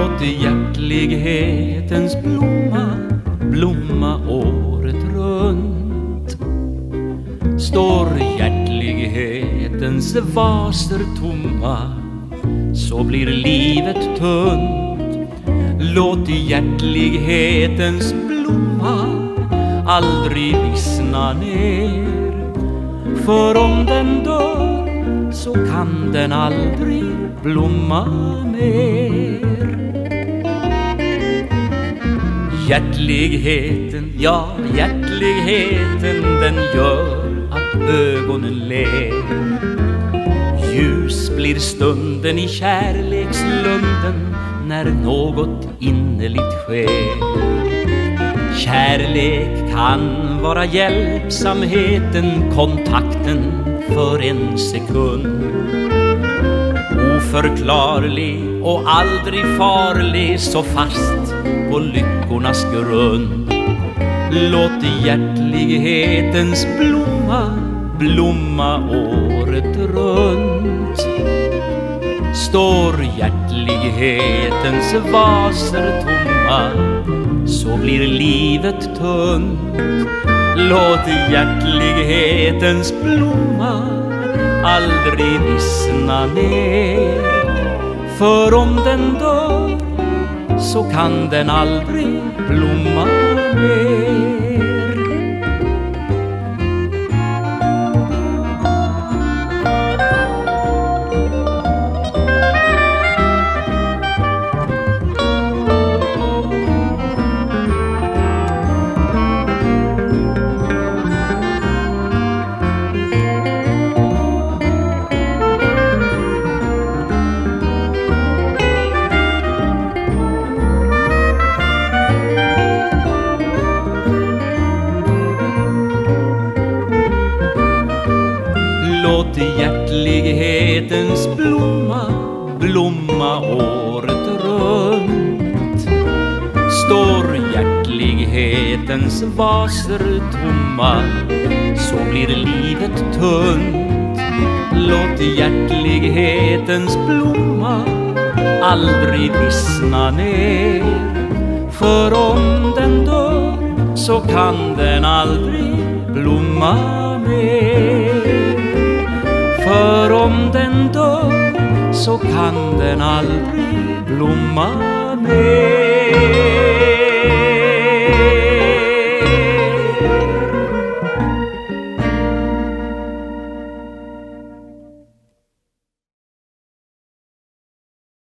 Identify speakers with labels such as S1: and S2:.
S1: Låt hjärtlighetens blomma blomma året runt. Står hjärtlighetens vaser tomma så blir livet tunt. Låt hjärtlighetens blomma aldrig vissna ner För om den dör så kan den aldrig blomma mer. Hjärtligheten, ja hjärtligheten den gör att ögonen ler. Ljus blir stunden i kärlekslunden när något innerligt sker. Kärlek kan vara hjälpsamheten, kontakten för en sekund. Oförklarlig och aldrig farlig så fast på lyckornas grund. Låt hjärtlighetens blomma blomma året runt. Står hjärtlighetens vaser tomma så blir livet tunt. Låt hjärtlighetens blomma aldrig vissna ner. För om den dör så kan den aldrig blomma mer. Hjärtlighetens blomma blomma året runt. Står hjärtlighetens vaser tomma så blir livet tunt. Låt hjärtlighetens blomma aldrig vissna ner. För om den dör så kan den aldrig blomma mer om den dör så kan den aldrig blomma mer.